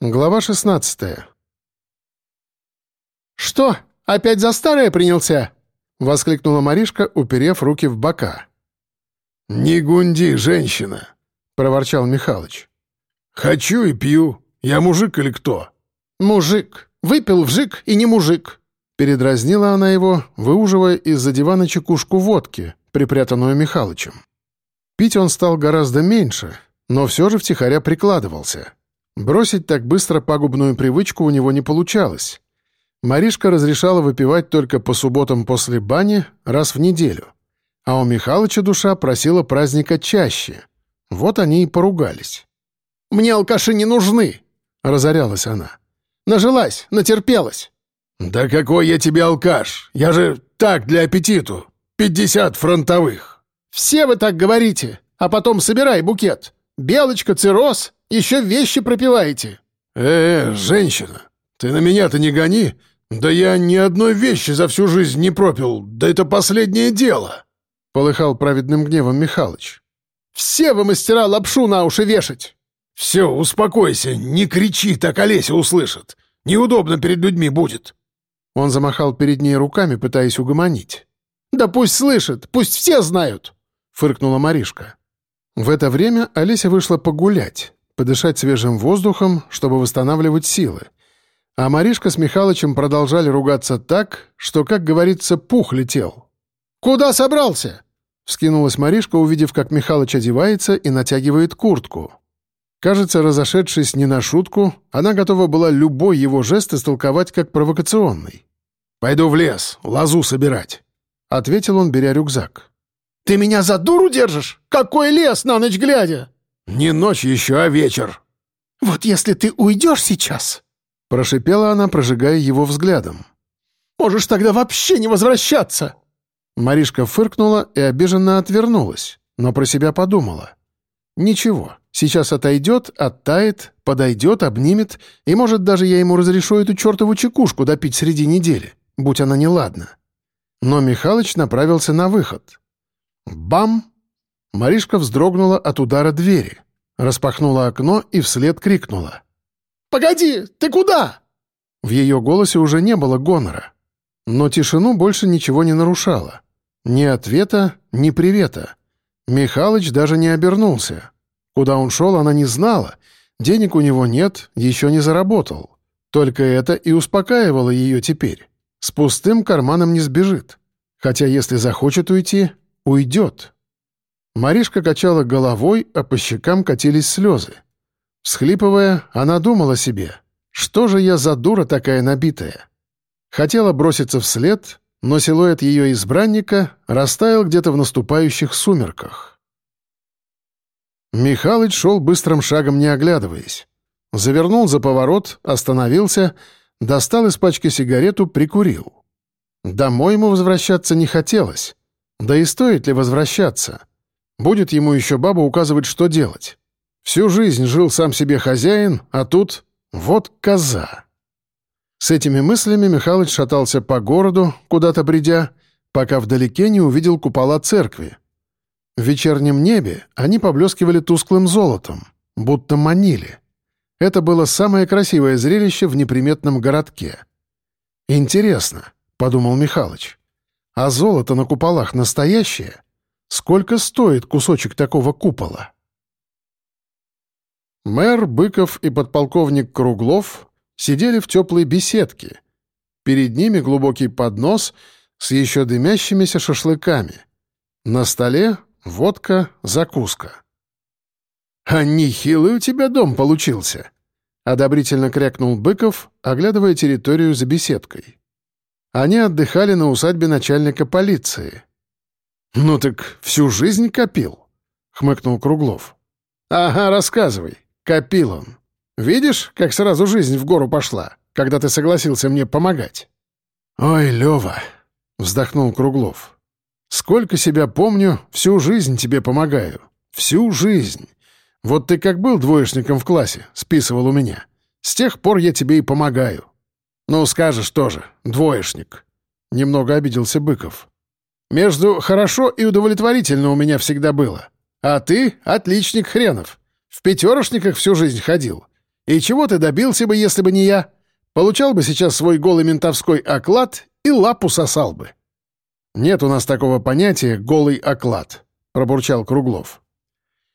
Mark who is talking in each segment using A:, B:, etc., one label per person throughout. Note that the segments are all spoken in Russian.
A: Глава 16
B: «Что, опять за старое принялся?» — воскликнула Маришка, уперев руки в бока.
C: «Не гунди, женщина!» — проворчал Михалыч. «Хочу и пью. Я мужик или кто?»
B: «Мужик. Выпил вжик и не мужик».
A: Передразнила она его, выуживая из-за дивана чекушку водки, припрятанную Михалычем. Пить он стал гораздо меньше, но все же втихаря прикладывался. Бросить так быстро пагубную привычку у него не получалось. Маришка разрешала выпивать только по субботам после бани раз в неделю. А у Михалыча душа просила праздника чаще. Вот они и поругались.
B: «Мне алкаши не нужны!» — разорялась она. «Нажилась, натерпелась!»
C: «Да какой я тебе алкаш! Я же так, для аппетиту! Пятьдесят фронтовых!»
B: «Все вы так говорите, а потом собирай букет! Белочка, цирроз, еще вещи пропиваете!»
C: «Э, -э женщина, ты на меня-то не гони! Да я ни одной вещи за всю жизнь не пропил, да это последнее дело!»
A: Полыхал праведным гневом Михалыч.
B: «Все вы мастера лапшу на уши вешать!»
C: «Все, успокойся, не кричи, так Олеся услышит. Неудобно перед людьми будет».
A: Он замахал перед ней руками, пытаясь угомонить.
B: «Да пусть слышит, пусть все знают!»
A: — фыркнула Маришка. В это время Олеся вышла погулять, подышать свежим воздухом, чтобы восстанавливать силы. А Маришка с Михалычем продолжали ругаться так, что, как говорится, пух летел.
B: «Куда собрался?»
A: — вскинулась Маришка, увидев, как Михалыч одевается и натягивает куртку. Кажется, разошедшись не на шутку, она готова была любой его жест истолковать как провокационный.
C: «Пойду в лес, лозу собирать», — ответил он, беря рюкзак.
B: «Ты меня за дуру держишь? Какой лес на ночь глядя?»
C: «Не ночь еще, а вечер».
B: «Вот если ты уйдешь сейчас...»
A: Прошипела она, прожигая его взглядом.
B: «Можешь тогда вообще не возвращаться!»
A: Маришка фыркнула и обиженно отвернулась, но про себя подумала. «Ничего, сейчас отойдет, оттает, подойдет, обнимет, и, может, даже я ему разрешу эту чертову чекушку допить среди недели, будь она неладна». Но Михалыч направился на выход. Бам! Маришка вздрогнула от удара двери, распахнула окно и вслед крикнула.
B: «Погоди, ты куда?»
A: В ее голосе уже не было гонора. Но тишину больше ничего не нарушало. Ни ответа, ни привета. Михалыч даже не обернулся. Куда он шел, она не знала. Денег у него нет, еще не заработал. Только это и успокаивало ее теперь. С пустым карманом не сбежит. Хотя если захочет уйти, уйдет. Маришка качала головой, а по щекам катились слезы. Всхлипывая, она думала себе, что же я за дура такая набитая? Хотела броситься вслед, но силуэт ее избранника растаял где-то в наступающих сумерках. Михалыч шел быстрым шагом, не оглядываясь. Завернул за поворот, остановился, достал из пачки сигарету, прикурил. Домой ему возвращаться не хотелось. Да и стоит ли возвращаться? Будет ему еще баба указывать, что делать. Всю жизнь жил сам себе хозяин, а тут вот коза. С этими мыслями Михалыч шатался по городу, куда-то бредя, пока вдалеке не увидел купола церкви. В вечернем небе они поблескивали тусклым золотом, будто манили. Это было самое красивое зрелище в неприметном городке. «Интересно», — подумал Михалыч, — «а золото на куполах настоящее? Сколько стоит кусочек такого купола?» Мэр Быков и подполковник Круглов сидели в теплой беседке. Перед ними глубокий поднос с еще дымящимися шашлыками. На столе водка, закуска. «А нехилый у тебя дом получился!» — одобрительно крякнул Быков, оглядывая территорию за беседкой. Они отдыхали на усадьбе начальника полиции. «Ну так всю жизнь копил», — хмыкнул Круглов. «Ага, рассказывай». Копил он. Видишь, как сразу жизнь в гору пошла, когда ты согласился мне помогать?» «Ой, Лёва!» — вздохнул Круглов. «Сколько себя помню, всю жизнь тебе помогаю. Всю жизнь. Вот ты как был двоечником в классе, списывал у меня. С тех пор я тебе и помогаю. Ну, скажешь тоже, двоечник». Немного обиделся Быков. «Между хорошо и удовлетворительно у меня всегда было. А ты — отличник хренов. В пятерошниках всю жизнь ходил.
B: И чего ты добился бы, если бы не я? Получал бы сейчас свой голый ментовской оклад и лапу сосал бы».
A: «Нет у нас такого понятия «голый оклад», — пробурчал Круглов.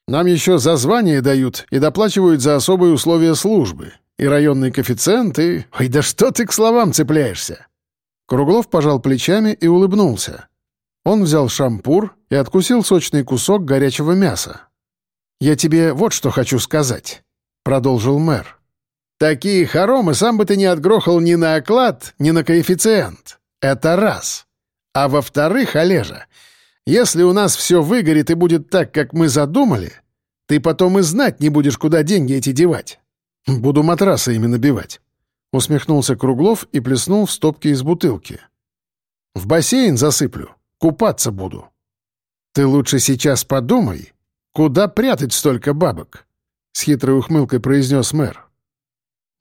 A: «Нам еще за звание дают и доплачивают за особые условия службы, и районный коэффициент, и...
B: Ой, да что ты к словам цепляешься?»
A: Круглов пожал плечами и улыбнулся. Он взял шампур и откусил сочный кусок горячего мяса. «Я тебе вот что хочу сказать», — продолжил мэр.
B: «Такие хоромы сам бы ты не отгрохал ни на оклад, ни на коэффициент. Это раз. А во-вторых, Олежа, если у нас все выгорит и будет так, как мы задумали, ты потом и знать не будешь, куда деньги эти девать.
A: Буду матрасы ими набивать». Усмехнулся Круглов и плеснул в стопки из бутылки. «В бассейн засыплю. Купаться буду». «Ты лучше сейчас подумай, куда прятать столько бабок?» — с хитрой ухмылкой произнес мэр.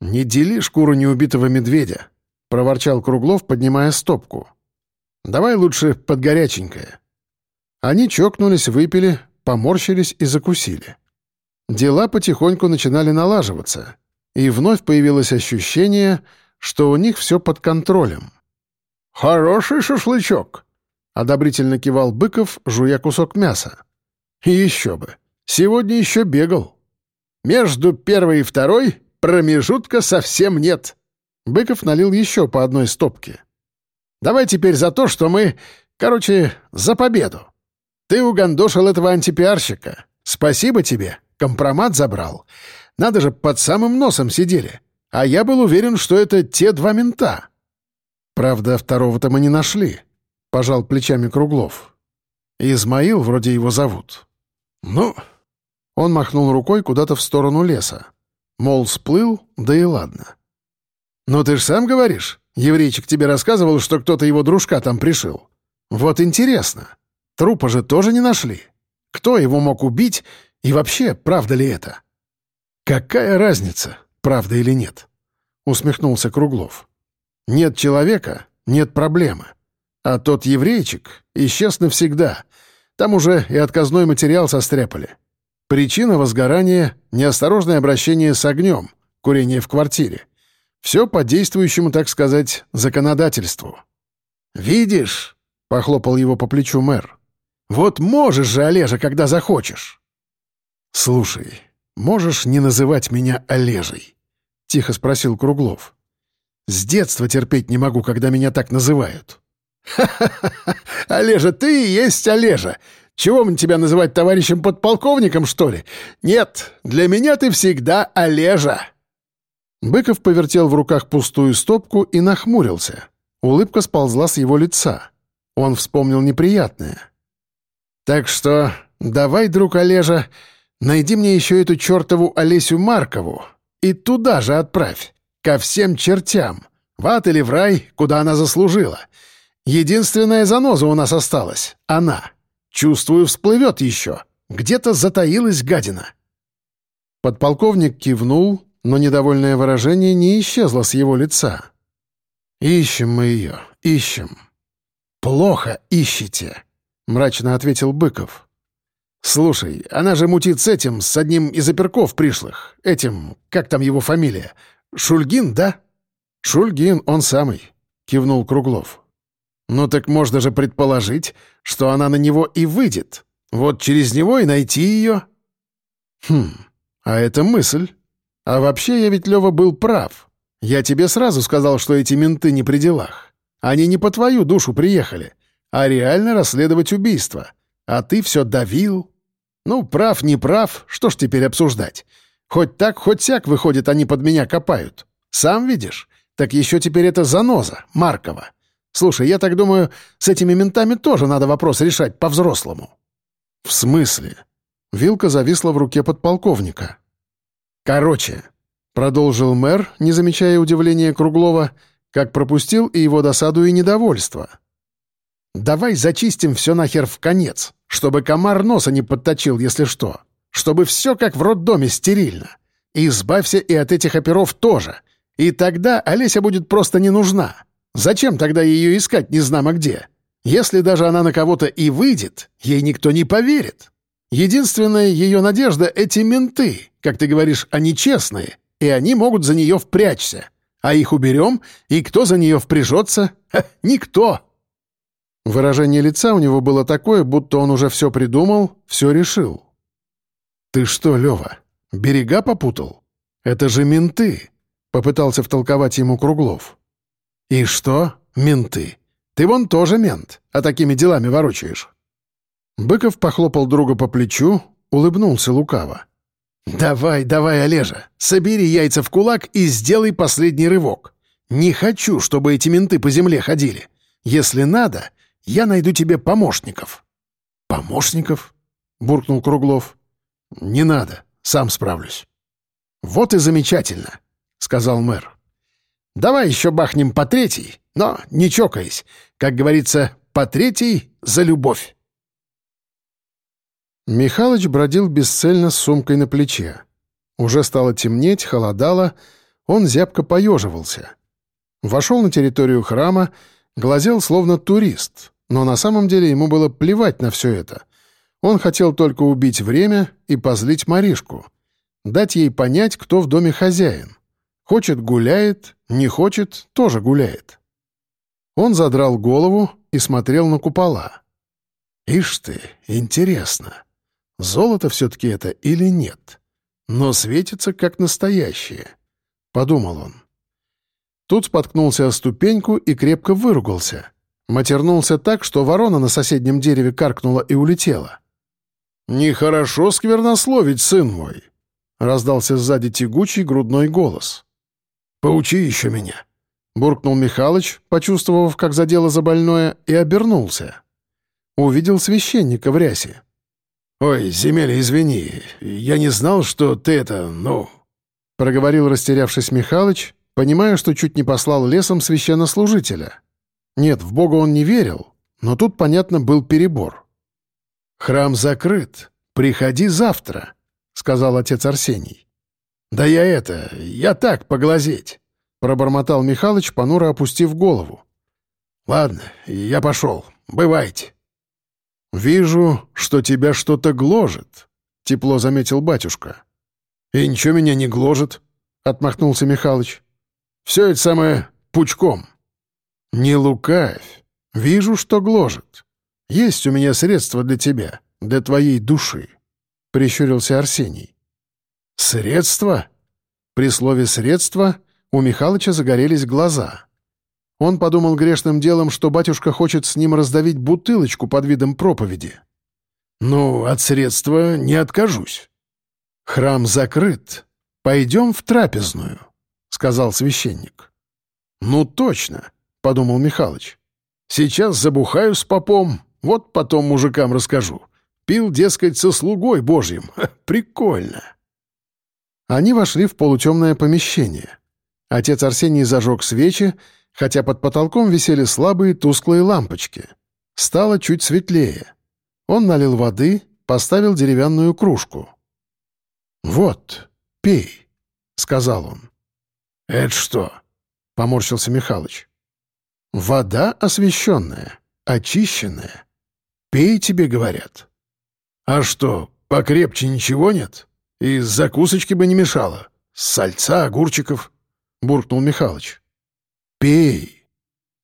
A: «Не дели шкуру неубитого медведя», — проворчал Круглов, поднимая стопку. «Давай лучше под горяченькое». Они чокнулись, выпили, поморщились и закусили. Дела потихоньку начинали налаживаться, и вновь появилось ощущение, что у них все под контролем.
B: «Хороший шашлычок!» — одобрительно кивал Быков, жуя кусок мяса. «И еще бы! Сегодня еще бегал. Между первой и второй промежутка совсем нет!» Быков налил еще по одной стопке. «Давай теперь за то, что мы... Короче, за победу. Ты угандошил этого антипиарщика. Спасибо тебе!» Компромат забрал. Надо же, под самым носом сидели. А я был уверен, что это те два мента.
A: Правда, второго-то мы не нашли. Пожал плечами Круглов. Измаил вроде его зовут. Ну... Он махнул рукой куда-то в сторону леса. Мол, сплыл, да и ладно.
B: «Ну ты ж сам говоришь. Еврейчик тебе рассказывал, что кто-то его дружка там пришил. Вот интересно. Трупа же тоже не нашли. Кто его мог убить и вообще, правда ли это?
A: Какая разница, правда или нет? Усмехнулся Круглов. Нет человека, нет проблемы. А тот еврейчик исчез навсегда. Там уже и отказной материал состряпали. Причина возгорания — неосторожное обращение с огнем, курение в квартире. Все по действующему, так сказать, законодательству.
B: «Видишь?» — похлопал его по плечу мэр. «Вот можешь же, Олежа, когда захочешь».
A: «Слушай, можешь не называть меня Олежей?» — тихо спросил Круглов. «С детства терпеть не могу, когда меня так называют».
B: «Ха-ха-ха! Олежа, ты и есть Олежа! Чего мне тебя называть товарищем подполковником, что ли? Нет, для меня ты всегда Олежа!»
A: Быков повертел в руках пустую стопку и нахмурился. Улыбка сползла с его лица. Он вспомнил неприятное. «Так что давай, друг Олежа, Найди мне еще эту чертову Олесю Маркову и туда же отправь, ко всем чертям, в ад или в рай, куда она заслужила. Единственная заноза у нас осталась — она. Чувствую, всплывет еще. Где-то затаилась гадина». Подполковник кивнул, но недовольное выражение не исчезло с его лица. «Ищем мы ее, ищем». «Плохо ищете», — мрачно ответил Быков. «Слушай, она же мутит с этим, с одним из оперков пришлых. Этим, как там его фамилия? Шульгин, да?» «Шульгин, он самый», — кивнул Круглов. «Ну так можно же предположить, что она на него и выйдет. Вот через него и найти ее». «Хм, а это мысль. А вообще я ведь, Лёва, был прав. Я тебе сразу сказал, что эти менты не при делах. Они не по твою душу приехали, а реально расследовать убийство. А ты все давил. Ну, прав, не прав, что ж теперь обсуждать? Хоть так, хоть сяк, выходит, они под меня копают. Сам видишь? Так еще теперь это заноза, Маркова. Слушай, я так думаю, с этими ментами тоже надо вопрос решать по-взрослому». «В смысле?» Вилка зависла в руке подполковника. «Короче», — продолжил мэр, не замечая удивления Круглова, как пропустил и его досаду и недовольство. «Давай зачистим все нахер в конец, чтобы комар носа не подточил, если что. Чтобы все как в роддоме стерильно. И избавься и от этих оперов тоже. И тогда Олеся будет просто не нужна. Зачем тогда ее искать не знамо где? Если даже она на кого-то и выйдет, ей никто не поверит. Единственная ее надежда — эти менты, как ты говоришь, они честные.
B: и они могут за нее впрячься. А их уберем, и кто за нее впряжется? Ха, никто!»
A: Выражение лица у него было такое, будто он уже все придумал, все решил. «Ты что, Лева, берега попутал? Это же менты!» — попытался втолковать ему Круглов. «И что, менты? Ты вон тоже мент, а такими делами ворочаешь». Быков похлопал друга по плечу, улыбнулся лукаво.
B: «Давай, давай, Олежа, собери яйца в кулак и сделай последний рывок. Не хочу, чтобы эти менты по земле ходили. Если надо, я найду тебе помощников».
A: «Помощников?» — буркнул Круглов. «Не надо, сам справлюсь».
B: «Вот и замечательно», — сказал мэр. «Давай еще бахнем по третий, но не чокаясь. Как говорится, по третий за любовь».
A: Михалыч бродил бесцельно с сумкой на плече. Уже стало темнеть, холодало, он зябко поеживался. Вошел на территорию храма, глазел словно турист, но на самом деле ему было плевать на все это. Он хотел только убить время и позлить Маришку. Дать ей понять, кто в доме хозяин. Хочет — гуляет, не хочет — тоже гуляет. Он задрал голову и смотрел на купола. «Ишь ты, интересно!» Золото все-таки это или нет? Но светится как настоящее. Подумал он. Тут споткнулся о ступеньку и крепко выругался. Матернулся так, что ворона на соседнем дереве каркнула и улетела.
C: «Нехорошо сквернословить, сын мой!»
A: — раздался сзади тягучий грудной голос.
C: «Поучи еще меня!»
A: — буркнул Михалыч, почувствовав, как задело за и обернулся. Увидел священника в рясе.
C: «Ой, земель, извини, я не знал, что ты это, ну...»
A: Проговорил растерявшись Михалыч, понимая, что чуть не послал лесом священнослужителя. Нет, в Бога он не верил, но тут, понятно, был перебор. «Храм закрыт. Приходи завтра», — сказал отец Арсений.
C: «Да я это... я так, поглазеть», —
A: пробормотал Михалыч, понуро опустив голову.
C: «Ладно, я пошел. Бывайте».
A: «Вижу, что тебя что-то гложет», — тепло заметил батюшка.
C: «И ничего меня не гложет», — отмахнулся Михалыч. «Все это самое пучком».
A: «Не лукавь. Вижу, что гложет. Есть у меня средства для тебя, для твоей души», — прищурился Арсений.
C: «Средства?»
A: При слове «средства» у Михалыча загорелись глаза. Он подумал грешным делом, что батюшка хочет с ним раздавить бутылочку под видом проповеди.
C: «Ну, от средства не откажусь».
A: «Храм закрыт. Пойдем в трапезную», — сказал священник.
C: «Ну, точно», — подумал Михалыч. «Сейчас забухаю с попом, вот потом мужикам расскажу. Пил, дескать, со слугой божьим. Прикольно».
A: Они вошли в полутемное помещение. Отец Арсений зажег свечи, хотя под потолком висели слабые тусклые лампочки. Стало чуть светлее. Он налил воды, поставил деревянную кружку. «Вот, пей», — сказал он.
C: «Это что?» — поморщился Михалыч.
A: «Вода освященная, очищенная. Пей, тебе говорят».
C: «А что, покрепче ничего нет? И закусочки бы не мешало. Сальца, огурчиков», — буркнул Михалыч.
A: «Пей!»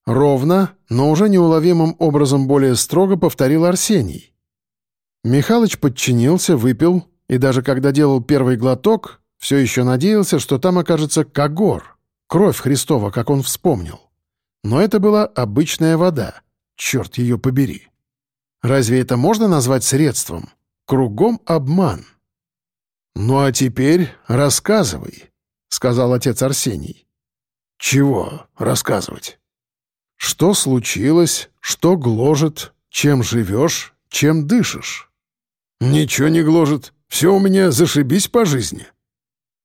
A: Ровно, но уже неуловимым образом более строго повторил Арсений. Михалыч подчинился, выпил, и даже когда делал первый глоток, все еще надеялся, что там окажется когор, кровь Христова, как он вспомнил. Но это была обычная вода. Черт ее побери. Разве это можно назвать средством? Кругом обман. «Ну а теперь рассказывай», — сказал отец Арсений.
C: «Чего рассказывать?»
A: «Что случилось? Что гложет? Чем живешь? Чем дышишь?»
C: «Ничего не гложет. Все у меня зашибись по жизни».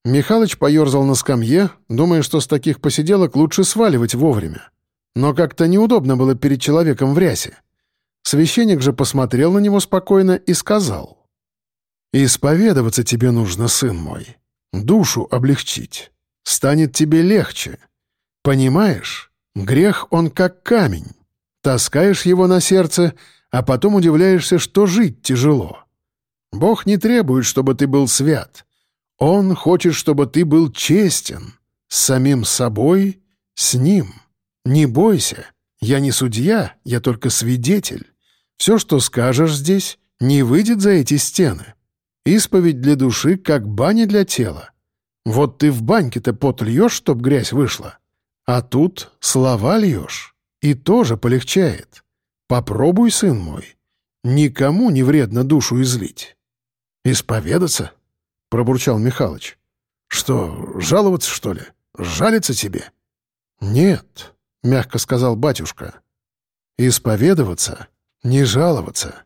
A: Михалыч поерзал на скамье, думая, что с таких посиделок лучше сваливать вовремя. Но как-то неудобно было перед человеком в рясе. Священник же посмотрел на него спокойно и сказал. «Исповедоваться тебе нужно, сын мой. Душу облегчить. Станет тебе легче. Понимаешь, грех он как камень. Таскаешь его на сердце, а потом удивляешься, что жить тяжело. Бог не требует, чтобы ты был свят. Он хочет, чтобы ты был честен. С самим собой, с ним. Не бойся. Я не судья, я только свидетель. Все, что скажешь здесь, не выйдет за эти стены. Исповедь для души, как баня для тела. Вот ты в баньке-то пот льешь, чтоб грязь вышла. А тут слова льешь, и тоже полегчает. Попробуй, сын мой. Никому не вредно душу излить.
B: «Исповедаться?» — пробурчал Михалыч. «Что, жаловаться, что ли? Жалиться тебе?»
A: «Нет», — мягко сказал батюшка. «Исповедоваться, не жаловаться.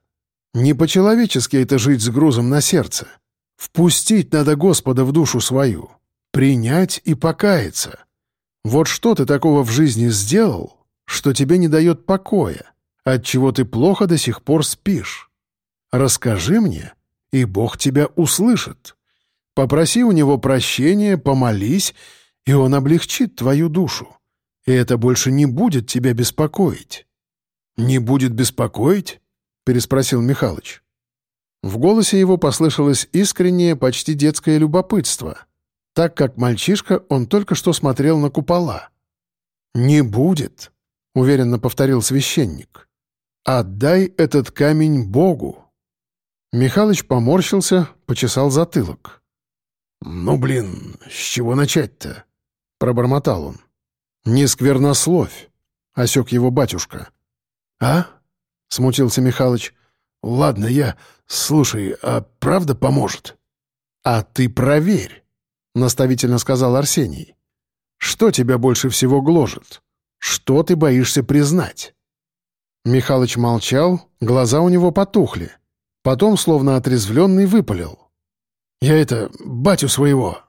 A: Не по-человечески это жить с грузом на сердце. Впустить надо Господа в душу свою, принять и покаяться. Вот что ты такого в жизни сделал, что тебе не дает покоя, от чего ты плохо до сих пор спишь? Расскажи мне, и Бог тебя услышит. Попроси у него прощения, помолись, и он облегчит твою душу. И это больше не будет тебя беспокоить».
B: «Не будет беспокоить?» — переспросил Михалыч.
A: В голосе его послышалось искреннее, почти детское любопытство, так как мальчишка он только что смотрел на купола. «Не будет», — уверенно повторил священник. «Отдай этот камень Богу». Михалыч поморщился, почесал затылок.
B: «Ну, блин, с чего начать-то?» — пробормотал он.
A: «Не сквернословь», — осек его батюшка.
B: «А?» — смутился Михалыч. «Ладно, я... Слушай, а правда поможет?»
A: «А ты проверь», — наставительно сказал Арсений. «Что тебя больше всего гложет? Что ты боишься признать?» Михалыч молчал, глаза у него потухли. Потом, словно отрезвленный, выпалил.
B: Я это, батю своего».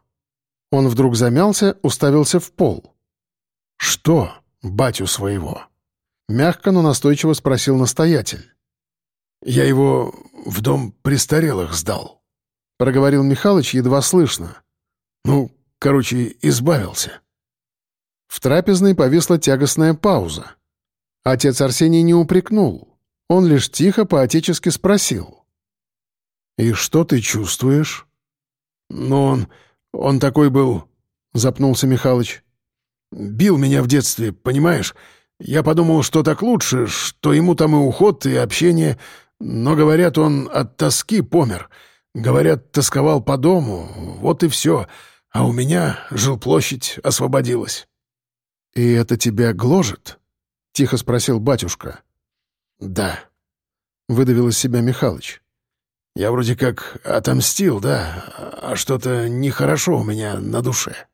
A: Он вдруг замялся, уставился в пол.
B: «Что батю своего?»
A: Мягко, но настойчиво спросил настоятель.
B: «Я его в дом престарелых сдал», — проговорил Михалыч едва слышно. «Ну, короче, избавился».
A: В трапезной повисла тягостная пауза. Отец Арсений не упрекнул. Он лишь тихо по-отечески спросил.
B: «И что ты чувствуешь?» «Но он... он такой был...» — запнулся Михалыч. «Бил меня в детстве, понимаешь? Я подумал, что так лучше, что ему там и уход, и общение. Но, говорят, он от тоски помер. Говорят, тосковал по дому. Вот и все. А у меня жилплощадь освободилась».
A: «И это тебя гложет?» — тихо спросил батюшка.
B: «Да», — выдавил из себя Михалыч. Я вроде как отомстил, да, а что-то нехорошо у меня на душе».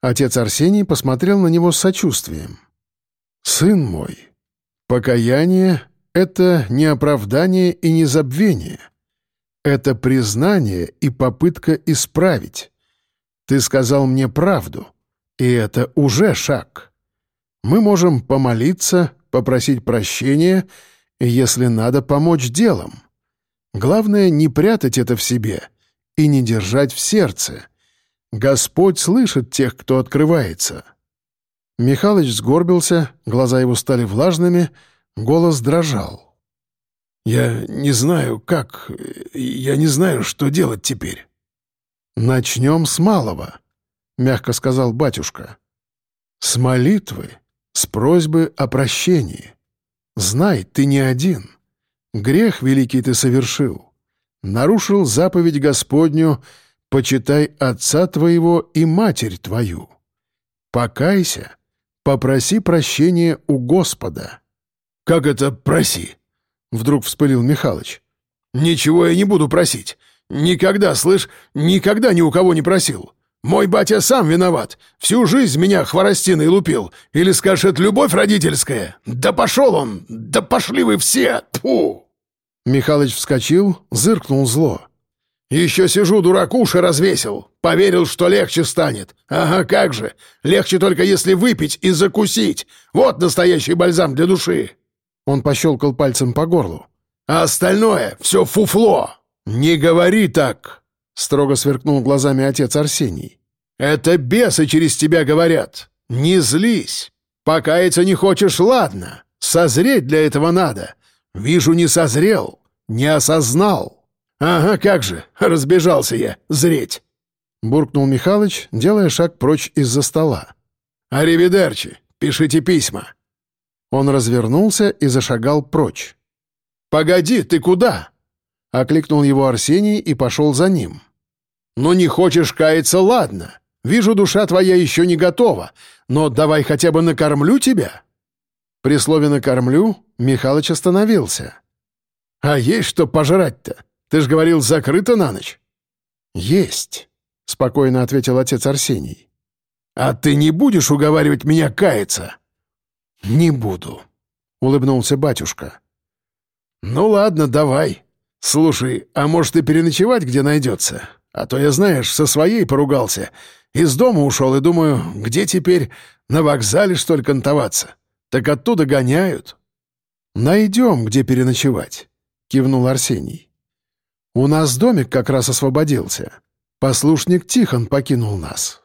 A: Отец Арсений посмотрел на него с сочувствием. «Сын мой, покаяние — это не оправдание и не забвение. Это признание и попытка исправить. Ты сказал мне правду, и это уже шаг. Мы можем помолиться, попросить прощения, если надо, помочь делом. Главное — не прятать это в себе и не держать в сердце. Господь слышит тех, кто открывается». Михалыч сгорбился, глаза его стали влажными, голос дрожал.
B: «Я не знаю, как... Я не знаю, что делать теперь».
A: «Начнем с малого», — мягко сказал батюшка. «С молитвы, с просьбы о прощении. Знай, ты не один. Грех великий ты совершил. Нарушил заповедь Господню, почитай отца твоего и матерь твою. Покайся, попроси прощения у Господа».
B: «Как это проси?» — вдруг вспылил Михалыч. «Ничего я не буду просить. Никогда, слышь, никогда ни у кого не просил. Мой батя сам виноват. Всю жизнь меня хворостиной лупил. Или скажешь, это любовь родительская? Да пошел он! Да пошли вы все! Тьфу!»
A: Михалыч вскочил, зыркнул зло.
B: «Еще сижу, дурак, уши развесил. Поверил, что легче станет. Ага, как же. Легче только если выпить и закусить. Вот настоящий бальзам для души».
A: Он пощелкал пальцем по горлу.
B: «А остальное — все фуфло. Не говори так!» — строго сверкнул глазами отец Арсений. «Это бесы через тебя говорят. Не злись. Покаяться не хочешь, ладно. Созреть для этого надо. Вижу, не созрел, не осознал. Ага, как же, разбежался я, зреть.
A: Буркнул Михалыч, делая шаг прочь из-за стола.
B: «Аривидерчи, пишите письма».
A: Он развернулся и зашагал прочь.
B: «Погоди, ты куда?»
A: — окликнул его Арсений и пошел за ним.
B: «Ну не хочешь каяться, ладно. Вижу, душа твоя еще не готова, но давай хотя бы накормлю тебя».
A: При слове «накормлю» Михалыч остановился.
B: «А есть что пожрать-то? Ты ж говорил, закрыто на ночь?»
A: «Есть», — спокойно ответил отец Арсений.
B: «А ты не будешь уговаривать меня каяться?»
A: «Не буду», — улыбнулся батюшка.
B: «Ну ладно, давай. Слушай, а может и переночевать где найдется? А то я, знаешь, со своей поругался. Из дома ушел и думаю, где теперь? На вокзале, что ли, кантоваться? Так оттуда гоняют».
A: «Найдем, где переночевать», — кивнул Арсений. «У нас домик как раз освободился. Послушник Тихон покинул нас».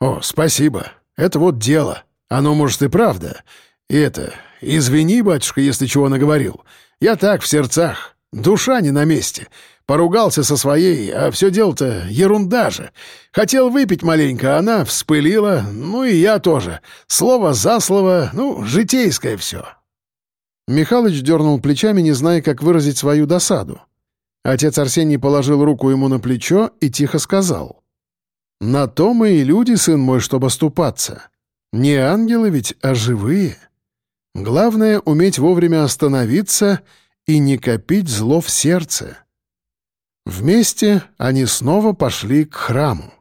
B: «О, спасибо. Это вот дело. Оно, может, и правда. И это... Извини, батюшка, если чего наговорил. Я так, в сердцах. Душа не на месте. Поругался со своей, а все дело-то ерунда же. Хотел выпить маленько, она вспылила, ну и я тоже. Слово за слово, ну, житейское все».
A: Михалыч дернул плечами, не зная, как выразить свою досаду. Отец Арсений положил руку ему на плечо и тихо сказал. «На то мы и люди, сын мой, чтобы ступаться. Не ангелы ведь, а живые. Главное — уметь вовремя остановиться и не копить зло в сердце». Вместе они снова пошли к храму.